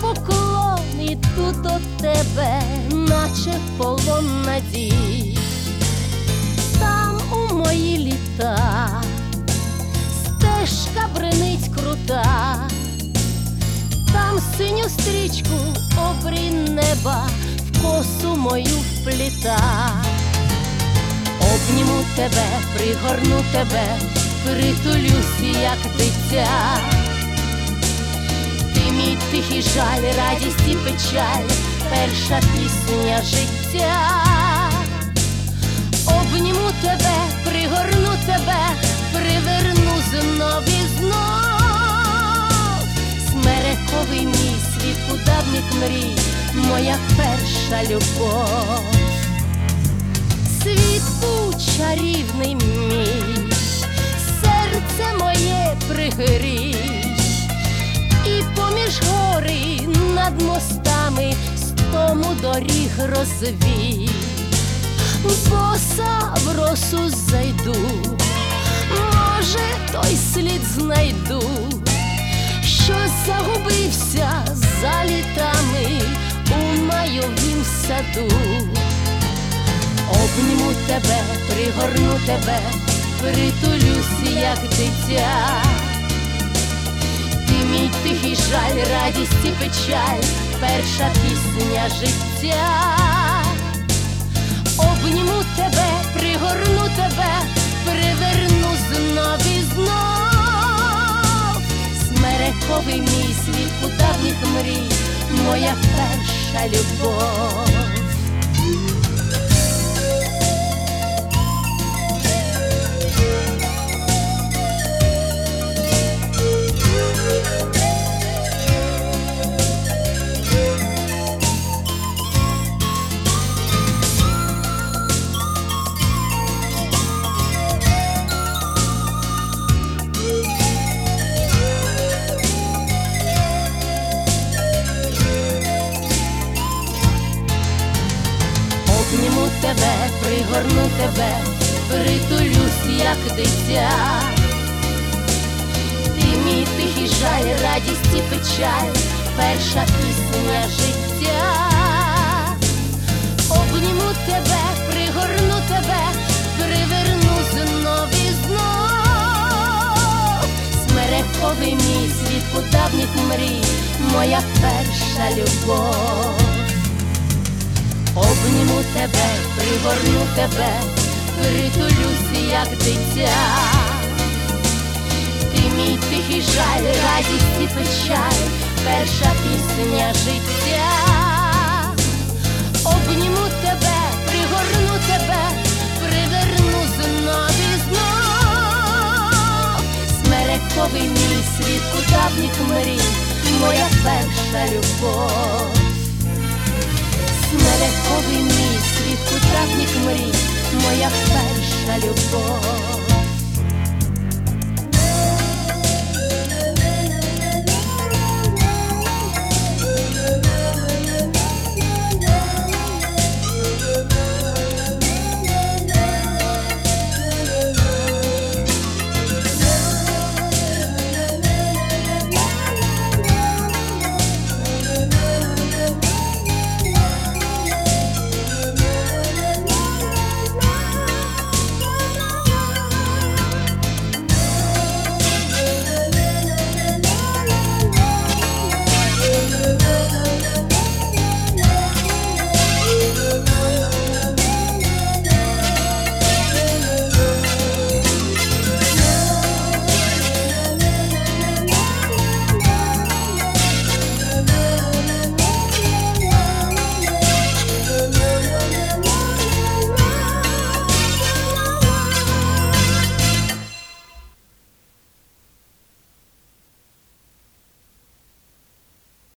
поклон і тут до тебе, наче полон надій, там у мої літа стежка бринить крута, там синю стрічку обрій неба в косу мою впліта, обніму тебе, пригорну тебе, притулюсь, як дитя. Мій тихий жаль, радість і печаль, перша пісня життя. Обніму тебе, пригорну тебе, приверну знов і знов. Смерековий мій світ у давніх мрій, моя перша любов світ був чарівний мій, серце моє пригрій, доріг розвій, боса в росу зайду, може, той слід знайду, що загубився за літами у майовім саду. Обніму тебе, пригорну тебе, притулюсь, як дитя. Ти мій тихий жаль, радість і печаль, перша пісня життя. Обніму тебе, пригорну тебе, приверну знов і знов. Смерековий мій світ у давніх мрій, моя перша любов. Пригорну тебе, притулюсь, як дитя. Ти мій тихий жаль, радість і печаль, перша пісня життя. Обніму тебе, пригорну тебе, приверну знов і знов. Смерековий мій світ у давніх мрій, моя перша любов. Обніму тебе, пригорну тебе, притулюсь, як дитя. Ти мій тихий жаль, радість і печаль, перша пісня життя. Обніму тебе, пригорну тебе, приверну знов і знов. Смерековий мій світ у давніх мрій, моя перша любов. Смерековий мій світ травніх мрій, моя перша любов.